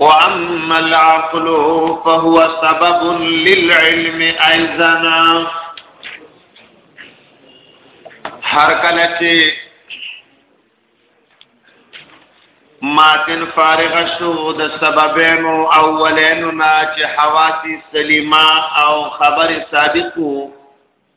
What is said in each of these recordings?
واما العقل فهو سبب للعلم ايضا هر کله چې ماتن فارغ شو د سببینو اولینو نا چې حواسی سلیمه او خبر صادقو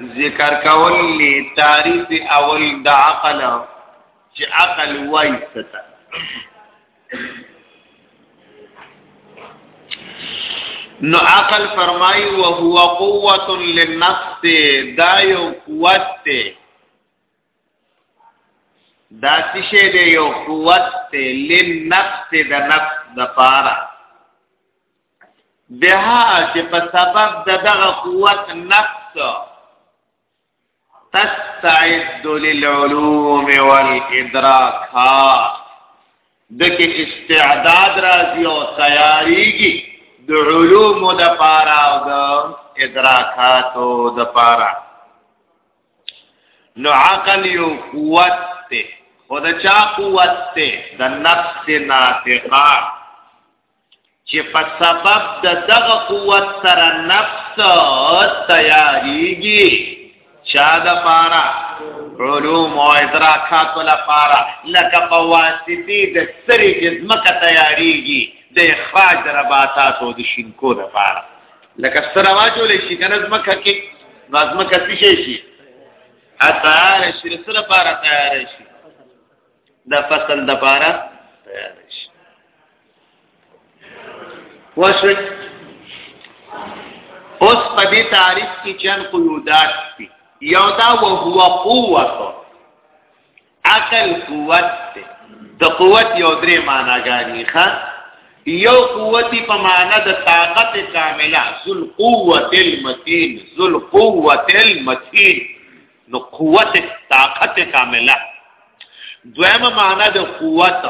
ذکر کول لی تعریف اول د عقل چې عقل وای ستا نو عقل فرمای او هو قوت للنفس دا یو قوت ته دا څه دی یو قوت ته لنفس د نفس د پاره بها چې په سبب د دغه قوت نفس تستعد للعلوم والادراکات دکې استعداد راځي او تیاریږي د علوم د پاره او د ادراکاتو د پاره نو عقل یو قوت ته خدا چا قوت ته د نفس ناطقه چې په سبب د دغه قوت سره نفس تیاریږي چا د پاره علوم او ادراکات ولا پاره لکه په واسطه د سری جسمه تیاریږي د اخراج د رباتات او د شینکو د پاره لکه سره واجول شي کنه زمکه کې لازمه کتی شي شي اثر شي سره پاره تیار شي د فصل د پاره تیار شي وشو اوس په دې تعریف کې چن قیودات دي یو دا او هو قوت عقل قوت دی د قوت یو درې معناګانی ښه یو قوت په معنا د طاقت کامله ذل قوت المتین ذل قوت المتین نو قوت طاقت کامله دویمه معنا د قوت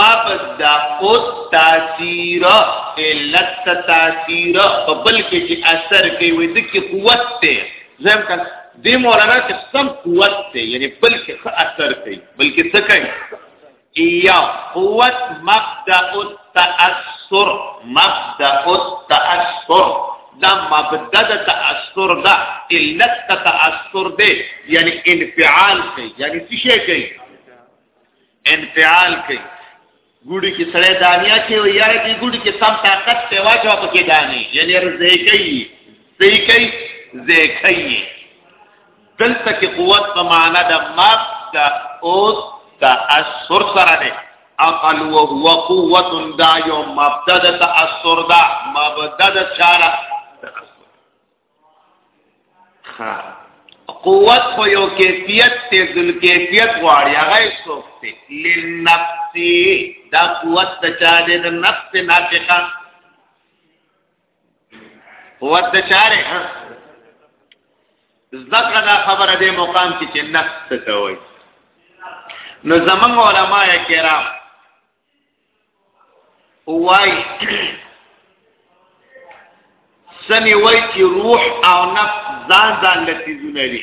مبدا او تاثیر علت تاثیر په بل کې چې اثر کوي وي د کې قوت ته زم کا د مولانا چې سم قوت ته یعنی بل کې اثر کوي بلکې څه کوي یا قوت مبدا التاثر مبدا التاثر دا مبدا د تاثر دا علت تاثر دی یعنی انفعال کوي یعنی څه شي کوي انفعال کوي ګوډي کې سړی دانیا کې وي یاره کې ګوډي کې سم طاقت ته واچو په کې دانی یعنی رزه کوي زه کوي زه کوي دلته کې قوت په معنا د مب د اوس د اثر سره ده اقل و هو قوت دا یو مبدا د تاثر دا مبدا د چاره قوت خو یو کیفیت ته ذل کیفیت غواړي هغه سوکته لنفسي دا قوت د چا د نفس ناطقه قوت د چاره ها زکه دا خبره دې مقام کې چې نفس څه ته وایي نو زمون علما کرام وای سنی وای چې روح او نفس ځان ځان لتیزونه دي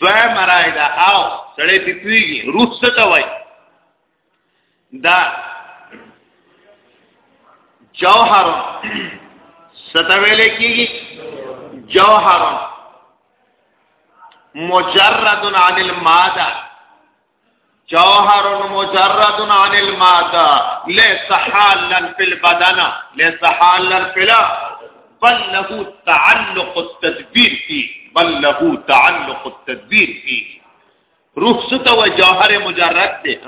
دوه مرای دا او سړی په پیږي روح څه ته وای دا جوهر ستا ویل کیږي جوهر مجرد عن الماده جوهر مجرد عن الماده ليس حالا في البدن ليس حالا في بل له تعلق التدبير فيه بل له تعلق التدبير فيه روح ست و جوهر مجرد دی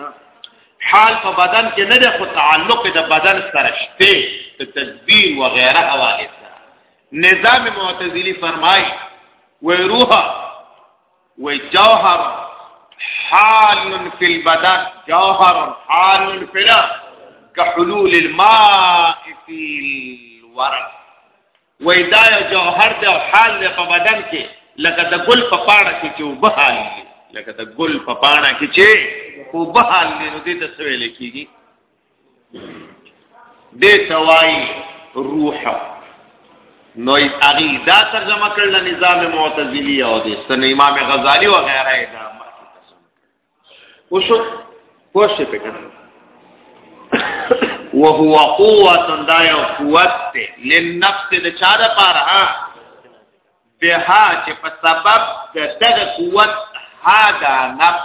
حال په بدن کې نه ده خو تعلق د بدن سره شته د تدبیر و غیره حواله سره نظام معتزلی فرمای و روح و جوهر حال في البدن جوهر حال في البدن كحلول الماء في الورق و دا یو جوهر دی او حال دی په بدن کې لکه د ګل په پاڼه کې چې وبحال لکه د ګل په پاڼه کې چې وبحال نو دې ته سوي لیکيږي دې توای روح نو هغه دا ترجمه کړل نظام معتزلی او د سن امام غزالی او غیره دا وشو پوښتې پکړه وهو قوت دا یو قوت ته لنفس د چا د پاره ها به ها چې په سبب د دغه قوت ها دا نفس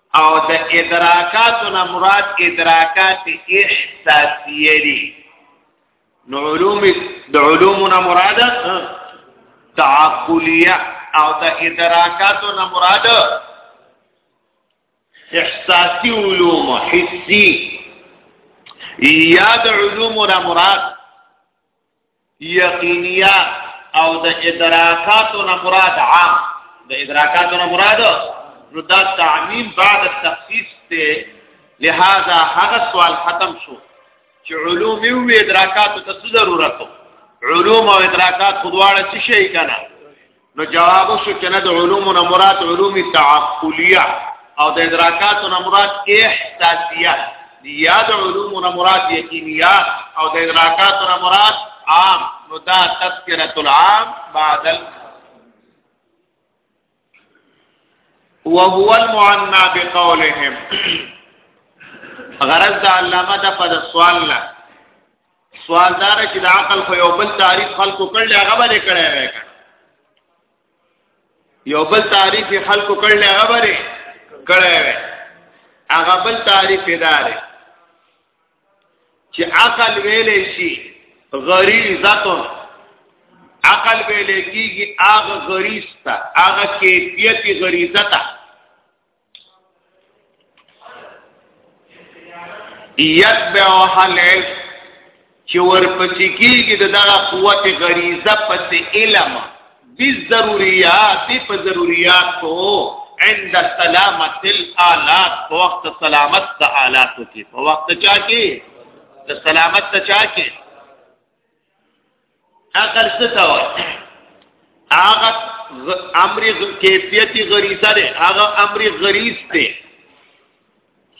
او د ادراکات نه مراد ادراکات احساسیه دي نو علوم د علوم نه مراد تعقلیه او د ادراکات نه مراد احساسی علوم حسی یا د علوم نه مراد یقینیا او د ادراکاتو نه مراد عام د ادراکاتو نه مراد نو دا تعمیم بعد التخصیص ته لہذا هغه سوال ختم شو چې علوم او ادراکات ته ضرورت علوم او ادراکات خدواړه څه شي کنه نو جواب شو چې نه د علوم نه مراد علوم تعقلیه او د ادراکات نه مراد احساسیه دی یاد علوم نه مراد یقینیه او د ادراکات نه مراد عام نو دا تذکرۃ العام بعد ال وهو المعنى بقولهم غرض د علامه د په سوال نه سوال دار چې د عقل خو یو بل تعریف خلکو کړل هغه باندې کړی وای کړ یو بل تعریف خلکو کړل هغه باندې کړی وای هغه بل تعریف دار چې عقل ویلې شي غریزتون عقل ویلې کیږي هغه غریزتا هغه کیفیت غریزتا یتبعو حلیل چې ورپسې کیږي د دغه قوت غریزه پس علم بالضروریات په ضروریات کو عند سلامت الالات په وخت سلامت د آلاتو کې په وخت چا کې د سلامت چا کې عقل څه ته وایي هغه امر کیفیتی غریزه ده هغه امر غریز ده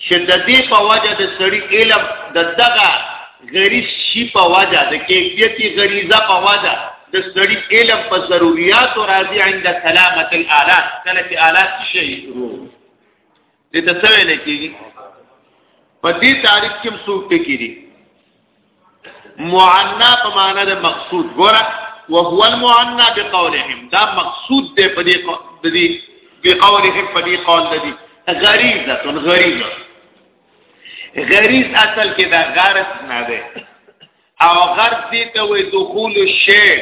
چې د دې په وجه د سړی علم د دغه غریز شي په وجه د کیفیتی غریزه په وجه د سړی علم په ضرورت او راضي عند سلامت الالات کله چې آلات شي دې ته څه ویل کېږي په دې تعریف کې څو ټکي دي معنا په معنا د مقصود ګوره وهو المعنا بقولهم دا مقصود دی په دې د دې بقولهم په دې قول دی غریزه تن غریزه غریز اصل کې دا غرض نه ده او غرض دې ته وې دخول الشی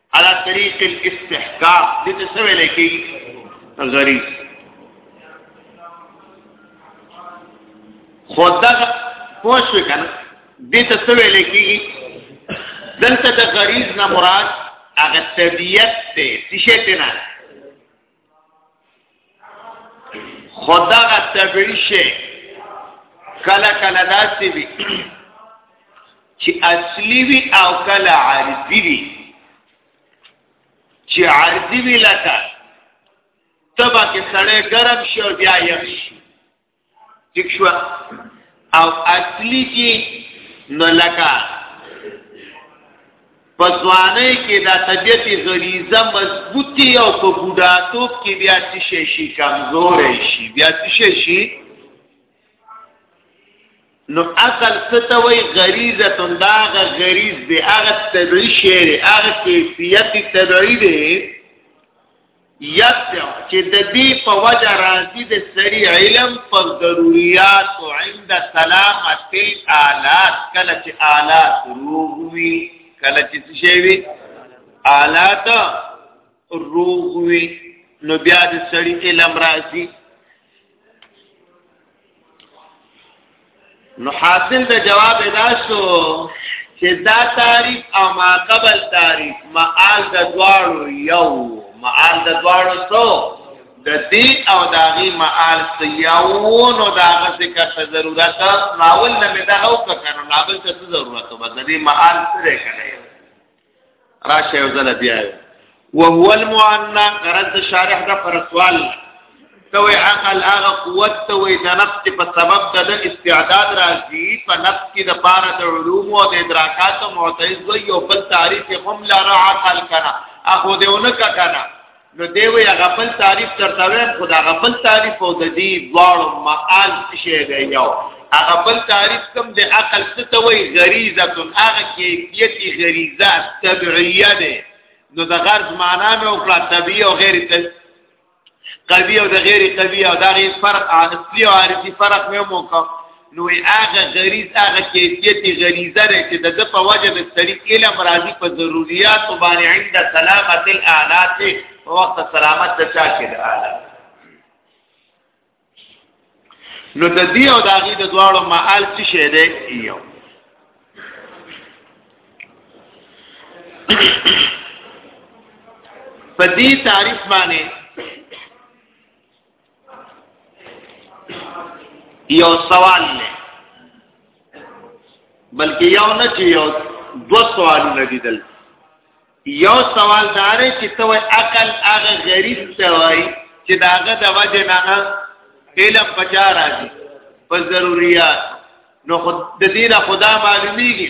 على طريق الاستحقاق دې څه ویل کېږي غریب خدا پوښ وکنه دې ته څه ویل کېږي دلته د غریب نه مراد هغه طبيعت ته څه ته نه خدا غا طبیعی شی کله کله داسې وي چې اصلي وي او کله عارضي وي چې عارضي وي لکه تبا کې سړی ګرم شي او بیا یخ شي ٹھیک شو او اصلي کې نو لکه په ځواني کې دا طبيعت غریزه مضبوطي او په بوډاتوب کې بیا څه شي شي کمزور شي بیا څه شي شي نو اصل ستوي غریزه تنداغه غریز دی هغه طبيعي شی هغه کیفیت طبيعي دی یتع چې د دې په وجه راځي د سری علم په ضرورت او عند سلامت الالات کله چې آلات روغوي کله چې څه شي وي آلات روغوي نو بیا د سړی علم راځي نو حاصل د جواب ادا شو چې دا تعریف او ما قبل تعریف معال د دواړو یو معال د دواړو څو د دې او داغي معال سیاو نو داغه څه کا ضرورت ناول نه مې دا او کنه ناول څه ضرورت وبد دې معال سره کنه راشه یو ځل بیا وهو المعنى غرض شارح دا پر سوال توي عقل هغه قوت توي د نفس په سبب د استعداد راځي په نفس کې د پاره د علوم او د ادراکات معتز وي او بل تعریف هم لاره عقل کنا اخو دیونه کنا نو دی وی هغه بل تعریف درته وایم خو دا هغه بل تعریف او د دې دواړو معال څه شی دی یو هغه بل تعریف کوم د عقل څه ته وی غریزه تون هغه کیفیتی غریزه طبیعیه ده نو د غرض معنا مې وکړه طبیعي او غیر طبیعي قوی او د غیر قوی او دا غي فرق اصلي او عارضي فرق مې وکړ نو هغه غریز هغه کیفیت غریزه ده چې د په وجه د سړي علم راځي په ضرورت باندې عند سلامت الالات وقت سلامت د چا کې د الات نو د دې او د هغه د دواړو معال څه شی دی یو په دې تعریف باندې یو سوال نه بلکې یو نه چې یو دو سوالونه دي دل یو سوال دا دی چې ته وای عقل هغه غریب ته وای چې داغه د وجه نه علم پچا راځي په ضرورت نو خود د دې نه خدا معلومیږي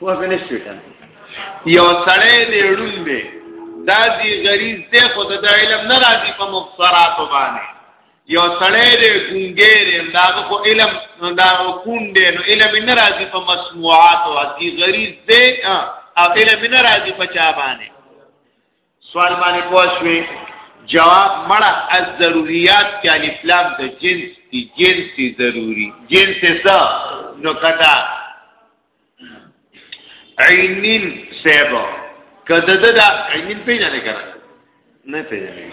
پوه به نشوي کنه یو سړی دی ړوند دی دا دی غریز دی خو د علم نه راځي په مبصرات باندې یو سړی دی ګونګې دی دا خو علم دا کون دی نو علم نه راځي په مسموعات او دی غریز دی او علم نه راځي په چا باندې سوال باندې پوښوي جواب مړه از ضروريات کې الف لام د جنس دي جنس ضروري جنس څه نو کدا عینین سیبا کده دا عینین پیژنې کړه نه پیژنې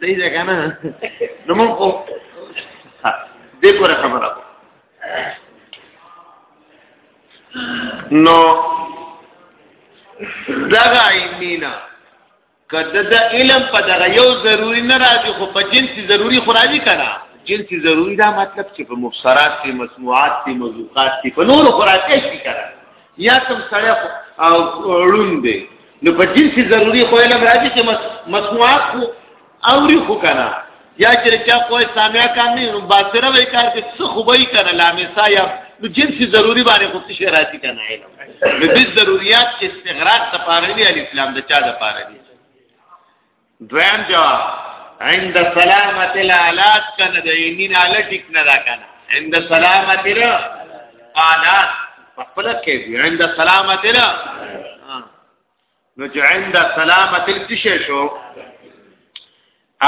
صحیح ده کنه نو موږ خو دې پورې خبره نو دغه ایمینا کده د علم په دغه یو ضروری نه راځي خو په جنسي ضروری خو راځي کنه جنسي ضروری دا مطلب چې په مبصرات کې مسموعات کې موضوعات کې په نور خو راځي شي کنه یا تم سره او ړوند دی نو په جنس ضروری خو علم راځي چې مسموعات خو اوري خو کنه یا چې چا کوی سامع کام نه باصره وی کار کې څه خو به کنه لامسا یا نو جنس ضروری باندې خو څه راځي کنه علم نو د ضرورت استغراق د پاره دی اسلام د چا د پاره دی دویم جواب عند سلامت الالات کنه د یمین اله ټیک نه دا کنه عند سلامت الالات په خپل کې دی عند سلامت ال نو چې عند سلامت التشه شو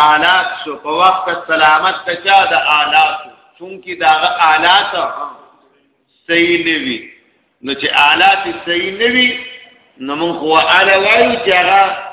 آلات شو په وخت سلامت ته چا د آلات چونکی دا آلات صحیح نه وي نو چې آلات صحیح نه وي نو موږ هو اله وایو چې هغه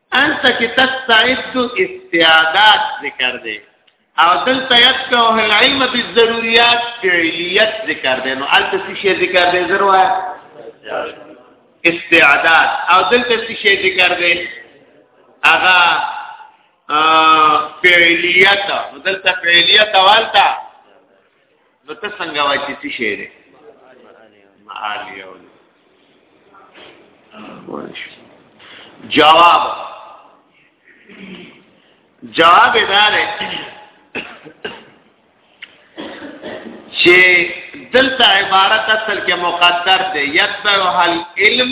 انت کې تستعد استعداد ذکر دی او دلته یتکوه العلم بالضروریات فعلیت ذکر دی نو الته څه شی ذکر دی زروا استعداد او دلته څه شی ذکر دی هغه فعلیت دلته فعلیت والتا نو ته څنګه وای چې څه شی دی معالی او جواب جواب دا دی چې دلته عبارت اصل کې مقدر دی یتبع هل علم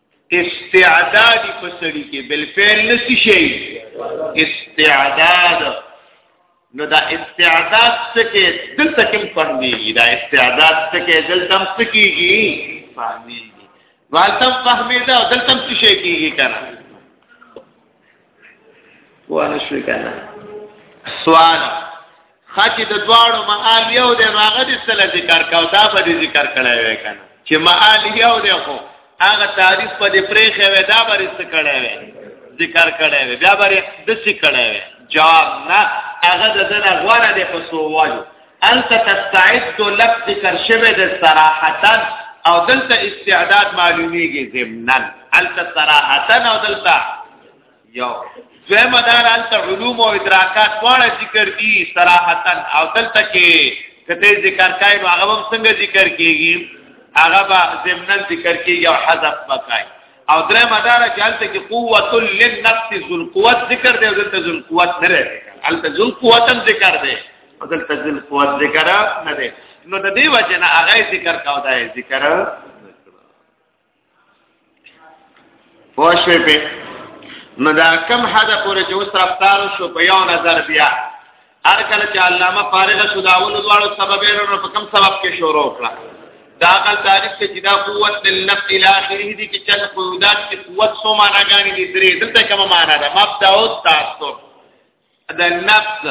استعداد په سړی کې بل فعل نسی شي استعداد نو دا استعداد څه کې دلته کوم فهميږي دا استعداد څه کې دلته هم څه کیږي فهميږي والتم فهمي دا دلته څه شي کیږي کنه وانه شو کنه سوال خاطی د دواړو معال یو دی نو هغه دې سره ذکر کاو دا به دې ذکر کړی وای کنه چې معال یو دی خو هغه تعریف په دې پرېخې وای دا به رست کړی وای ذکر کړی وای بیا به د څه کړی وای جواب نه هغه د دې غوړه دې په سوالو انت تستعد لب ذکر شوه د صراحتا او دلته استعداد معلومیږي ضمنن انت صراحتا او دلته یو دویمه دار هلته علوم او ادراکات دواړه ذکر دي صراحتا او دلته کې کته ذکر کای نو هغه هم څنګه ذکر کیږي هغه به ضمنن ذکر کیږي او حذف بکای او درې مدار چې هلته کې قوت للنفس ذل قوت ذکر دی دلته ذل قوت نه لري هلته ذل قوت هم ذکر دی دلته ذل قوت ذکر نه دی نو د دې وجه نه هغه ذکر کاو دا ذکر واشه په نو دا کم حد پورې چې اوس رفتار شو په یو نظر بیا هر کله چې علامه فارغ شو دا اول دواړو سببونو په کم سبب کې شروع کړه دا غل تاریخ کې چې دا قوت للنفس الى اخره دي چې چل قوت کې قوت سو معنا غانې دي درې دلته کومه معنا ده مبدا او تاسو دا نفس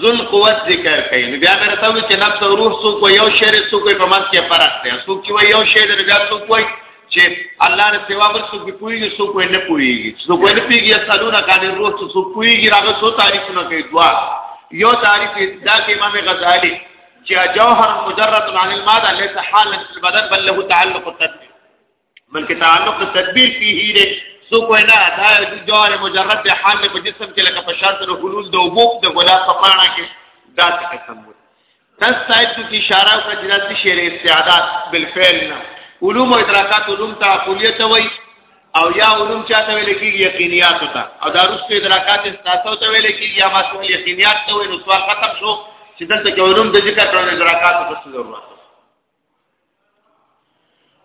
ذل قوت ذکر کوي نو بیا درته وی چې نفس او روح سو کو یو شری سو کو په منځ کې فرق دی سو کې وای یو شی در بیا سو کوی چې الله نه سوا بل سو کې پویږي سو کو نه پویږي سو کو نه پیږي سالونه کاني روح سو سو پویږي راغه سو تعریف نه کوي دوا یو تعریف دا کې امام غزالی چې جوهر مجرد عن الماده ليس حالا في البدن بل له تعلق التدبير بلکې تعلق د تدبیر فيه دی سو کوی نه دا جوار مجرد د حال په جسم کې لکه په شرط د حلول د وبو د غلا په پاڼه کې دا قسم وو تاسو سایت کی اشاره او جنات شعر استعداد بالفعل نه علوم او ادراکات علوم تعقلیت وای او یا علوم چاته ویل کیږي یقینیات ته او دا رسو ادراکات استاسو ته ویل کیږي یا مسئول یقینیات ته ویل سوال ختم شو چې دلته کې علوم د ذکر او ادراکات ته ضرورت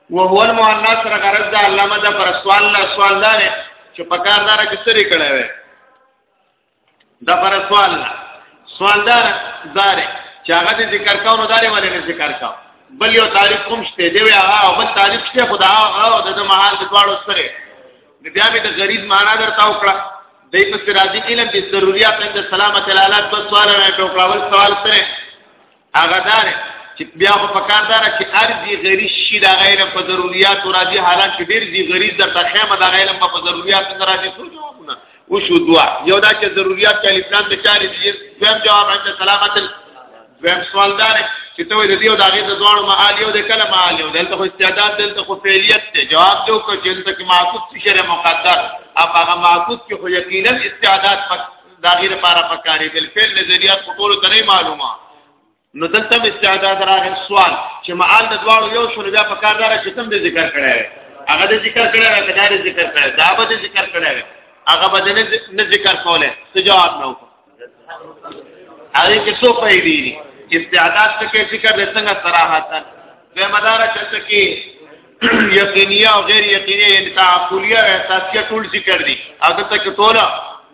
وهو المعنى سره غرض ده علامه ده پر سوال لا سوال ده چې په کار دار کې سری کړه وي دا پر سوال لا سوال ده دار چې هغه دې ذکر کاو نو داري ولې نه ذکر کاو بل یو تعریف کوم شته دی وی هغه او بل تعریف شته خدا هغه د محل د پاړو سره بیا به د غریب معنا درته وکړه دې په سراجی علم د ضرورت د سلامت الالات په سوال نه ټوکړه ول سوال سره هغه دار چې بیا خو په کار دار چې ارزي غریز شي دا غیر په ضرورت راځي حالان چې ډیر دي غریز د تخیمه دا غیر په ضرورت نه راځي څو جوابونه او شو دوا یو دا چې ضرورت کې الفلام د چاري دي دویم جواب عند سلامت دویم سوال دار چې ته وې دیو دا غیر د ځوانو معال یو د کله معال یو دلته خو استعداد دلته خو فعلیت ته جواب دیو کو چې دلته کې معقول شری مقدر اپ هغه معقول کې خو یقینا استعداد پک دا غیر لپاره پکاري بل فعل نظریات په ټولو ته نه معلومه نو دلته استعداد راغی سوال چې معال د دواړو یو شنو بیا په کار دار چې تم دې ذکر کړی هغه دې ذکر کړی هغه دې ذکر کړی دا به دې ذکر کړی هغه به دې نه ذکر کوله څه جواب نه وکړ هغه کې څو پیډې دي استعداد څه کې ذکر دې څنګه صراحتن به مدار چې کې یقینیه او غیر یقینیه یعنی تعقلیه او احساسیه ټول ذکر دي هغه ته کې ټوله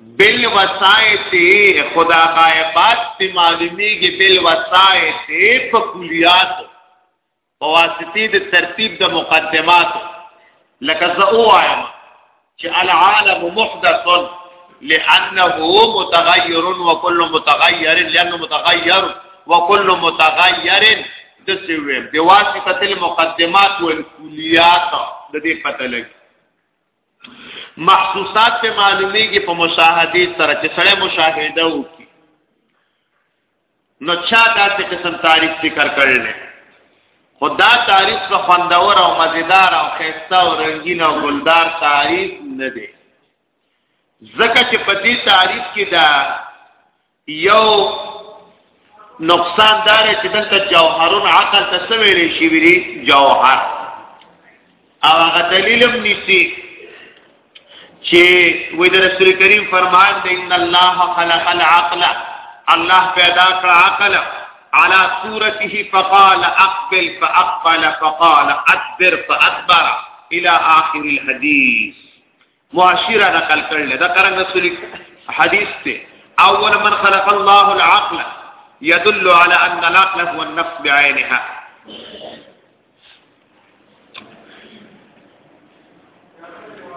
بل وسایت خدا غایبات تی معلومیږي بل وسایت په کلیات په واسطه د ترتیب د مقدمات لکه زه وایم چې العالم محدث لانه متغیر وكل متغیر لانه متغیر وكل متغیر د څه ویم د واسطه المقدمات والکلیات د دې پته لګي محسوسات په معلومیږي په مشاهده سره چې سړی مشاهده وکړي نو چا داسې قسم تعریف ذکر کړل خدا تعریف په خوندور او مزیدار او خسته او رنگین او ګلدار تعریف نه دی ځکه چې په دې تعریف کې دا یو نقصان دار چې دلته جوهرون عقل ته څه ویلې شي ویلي جوهر او هغه دلیلم نيسي چې وې د رسول کریم فرمان دی ان الله خلق العقل الله پیدا کړ عقل على صورته فقال اقبل فاقبل فقال ادبر فادبر الى اخر الحديث معاشره نقل کړل دا قران رسول حدیث ته اول من خلق الله العقل يدل على ان العقل هو النفس بعينها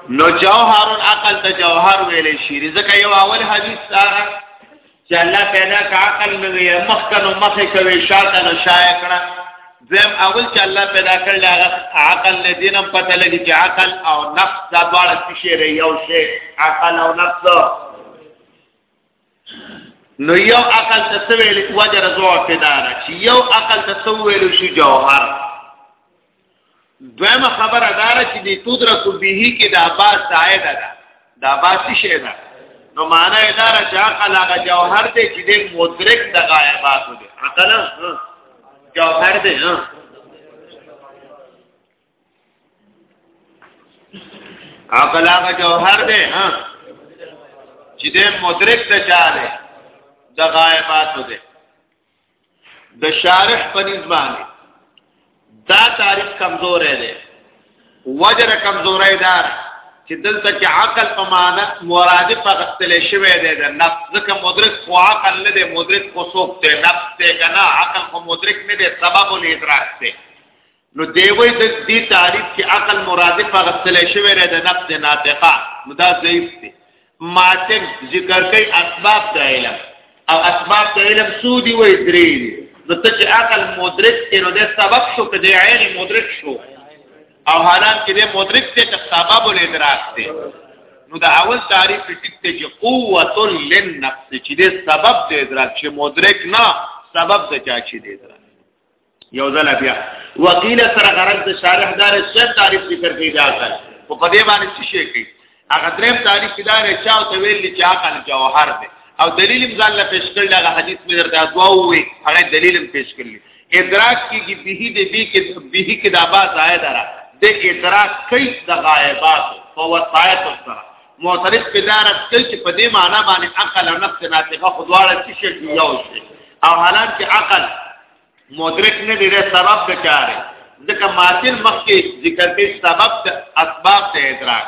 نو جوهر العقل ته جوهر ویلې شي ځکه یو اول حدیث سره چې الله پیدا کا عقل لوي مخکنو مخه کوي شاته نو شای کړه زم اول چې الله پیدا کړل هغه عقل نه دینم پته لګي چې عقل او نفس دا دواړه څه شی دی یو شی عقل او نفس نو یو عقل ته څه ویل وجه رضوا پیدا چې یو عقل ته څه ویل شي جوهر دویمه خبره دار چې د تدرک به کې د عباس زائد ده د عباس شی ده نو معنا یې دار چې عقل هغه جوهر دی چې د مدرک د غایبات دی عقل جوهر دی ها عقل هغه جوهر دی ها چې د مدرک ته چاله د غایبات دی د شارح په نسبانه دا تاریخ کمزورې ده وجر کمزورې دار چې دلته کې عقل په معنا مرادف غتل شوی دی د نفس ځکه مدرک خو عقل نه دی مدرک خو سوق دی نفس دی کنه عقل خو مدرک نه دی سبب الادراک دی نو دی وای د دې تعریف کې عقل مرادف هغه سلی شوی دی د نفس ناطقه نو دا ضعیف دی ماتن ذکر کوي اسباب د علم او اسباب د علم سودی وای درې دي نو ته چې عقل مدرک کړو د سبب شو کې د عین مدرک شو او حالان کې د مدرک ته د سبب ول ادراک دی نو دا اول تعریف ټیک ته چې قوت للنفس چې د سبب د ادراک چې مدرک نه سبب د چا چې د ادراک یو ځل بیا وقیل سره غرض د شارح دار شر تعریف ذکر کوي دا ځل په پدې باندې څه شي کوي هغه دریم تعریف دار چا او تویل چې عقل جوهر دی او دلیل مزال له پیش کړل هغه حدیث مې درته دوا وې هغه دلیل هم پیش کړل ادراک کیږي به دې به کې به کې دا با زائد را د ادراک کوي د غایبات په وصایت سره معترف پدارت کوي چې په دې معنی باندې عقل او نفس ناطقه خدواړه چې شي یو شي او حالان کې عقل مدرک نه دی د سبب د چاره ځکه ماتن مخکې ذکر کې سبب د اسباب د ادراک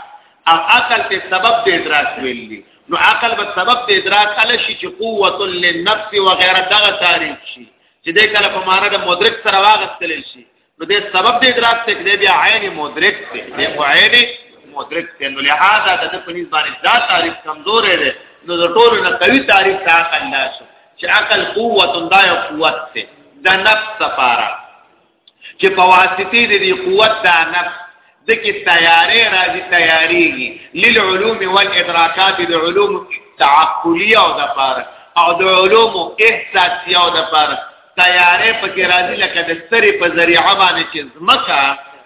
او عقل ته سبب د ادراک ویل دي نو عقل به سبب د ادراک کله شي چې قوت للنفس و غیره دغه تعریف شي چې د کله په معنا د مدرک سره واغستل شي نو د سبب د ادراک څخه کده بیا عین مدرک دی د عین مدرک دی نو لہذا د په نسبت باندې دا تعریف کمزور دی نو د ټولو نه قوي تعریف تا کله شو چې عقل قوت دا یو قوت دی د نفس سفاره چې په واسطه د دې قوت دا نفس ځکه تیارې راځي تیاریږي للعلوم والادراکات د علوم تعقلیه او د پاره او د علوم احساسیه او د پاره تیارې پکې راځي لکه د ستري په ذریعہ باندې چې زمکه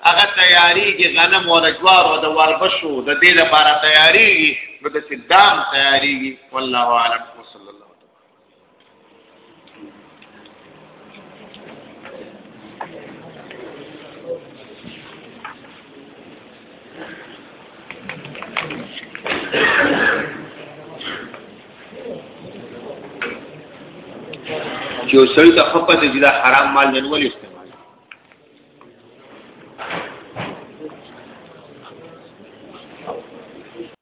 هغه تیاریږي غنم او جوار او د وربشو د دې لپاره تیاریږي نو د سدام تیاریږي والله اعلم وصلی الله چې وسړي ته خپه دي دا حرام مال نن ولې استعمال